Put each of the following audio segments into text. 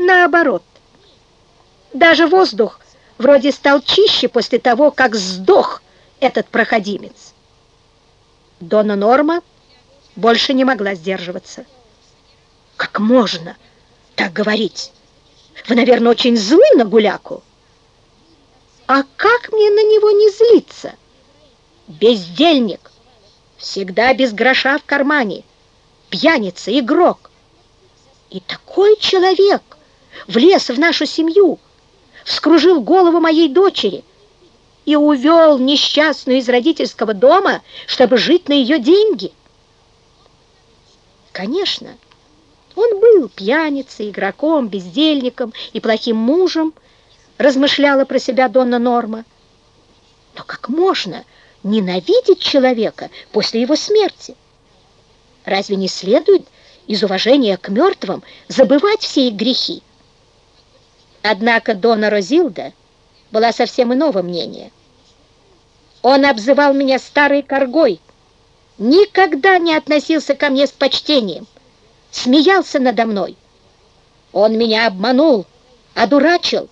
наоборот. Даже воздух вроде стал чище после того, как сдох этот проходимец. Дона Норма больше не могла сдерживаться. «Как можно так говорить? Вы, наверное, очень злы на Гуляку?» «А как мне на него не злиться?» «Бездельник, всегда без гроша в кармане, пьяница, игрок. И такой человек влез в нашу семью, вскружил голову моей дочери и увел несчастную из родительского дома, чтобы жить на ее деньги. Конечно, он был пьяницей, игроком, бездельником и плохим мужем, размышляла про себя Донна Норма. Но как можно ненавидеть человека после его смерти? Разве не следует из уважения к мертвым забывать все их грехи? Однако Дона Розилда была совсем иного мнения. Он обзывал меня старой коргой, никогда не относился ко мне с почтением, смеялся надо мной. Он меня обманул, одурачил,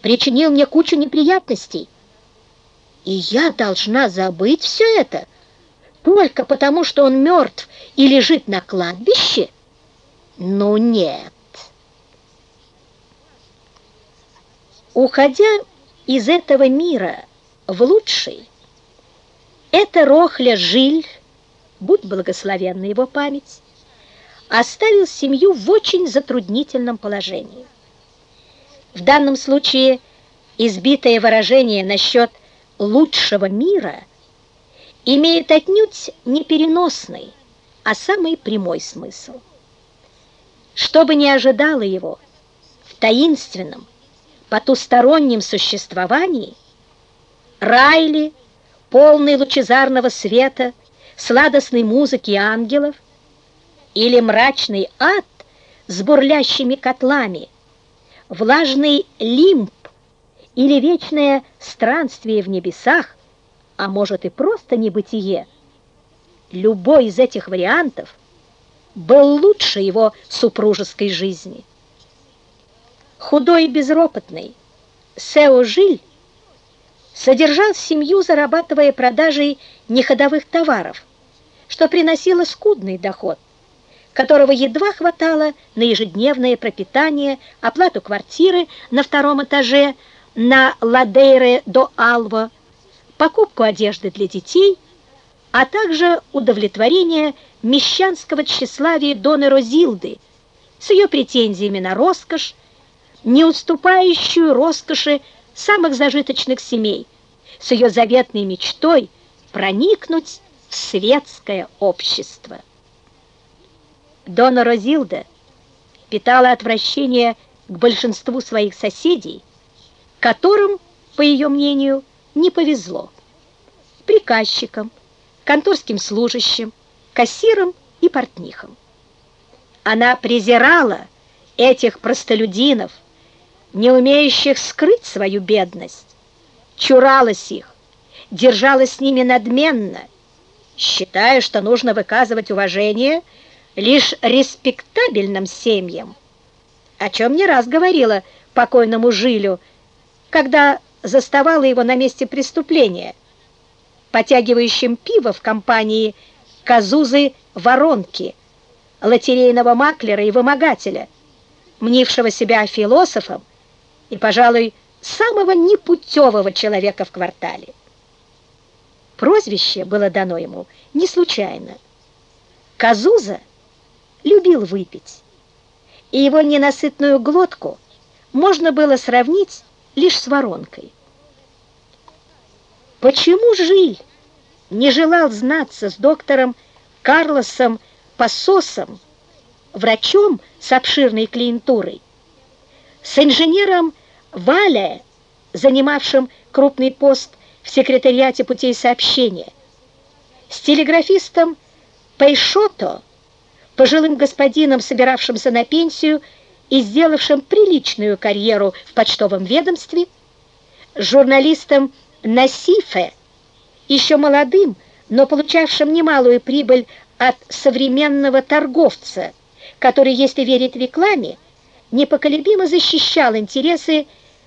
причинил мне кучу неприятностей. И я должна забыть все это только потому, что он мертв и лежит на кладбище? Ну нет. Уходя из этого мира в лучший, это Рохля Жиль, будь благословенна его память, оставил семью в очень затруднительном положении. В данном случае избитое выражение насчет лучшего мира имеет отнюдь не переносный, а самый прямой смысл. Что бы ни ожидало его в таинственном, потустороннем существовании, Райли, полный лучезарного света, сладостной музыки ангелов, или мрачный ад с бурлящими котлами, влажный лимб или вечное странствие в небесах, а может и просто небытие, любой из этих вариантов был лучше его супружеской жизни. Худой и безропотный Сео Жиль содержал семью, зарабатывая продажей неходовых товаров, что приносило скудный доход, которого едва хватало на ежедневное пропитание, оплату квартиры на втором этаже на Ладейре до Алва, покупку одежды для детей, а также удовлетворение мещанского тщеславия Доны Розилды с ее претензиями на роскошь, не уступающую роскоши самых зажиточных семей, с ее заветной мечтой проникнуть в светское общество. Дона Розилда питала отвращение к большинству своих соседей, которым, по ее мнению, не повезло. Приказчикам, конторским служащим, кассирам и портнихам. Она презирала этих простолюдинов, не умеющих скрыть свою бедность, чуралась их, держалась с ними надменно, считая, что нужно выказывать уважение лишь респектабельным семьям, о чем не раз говорила покойному Жилю, когда заставала его на месте преступления, потягивающим пиво в компании Казузы Воронки, лотерейного маклера и вымогателя, мнившего себя философом и, пожалуй, самого непутевого человека в квартале. Прозвище было дано ему не случайно. Казуза любил выпить, и его ненасытную глотку можно было сравнить лишь с воронкой. Почему Жиль не желал знаться с доктором Карлосом Пассосом, врачом с обширной клиентурой, с инженером Валя, занимавшим крупный пост в секретариате путей сообщения, с телеграфистом Пейшото, пожилым господином, собиравшимся на пенсию и сделавшим приличную карьеру в почтовом ведомстве, с журналистом Насифе, еще молодым, но получавшим немалую прибыль от современного торговца, который, если верить рекламе, непоколебимо защищал интересы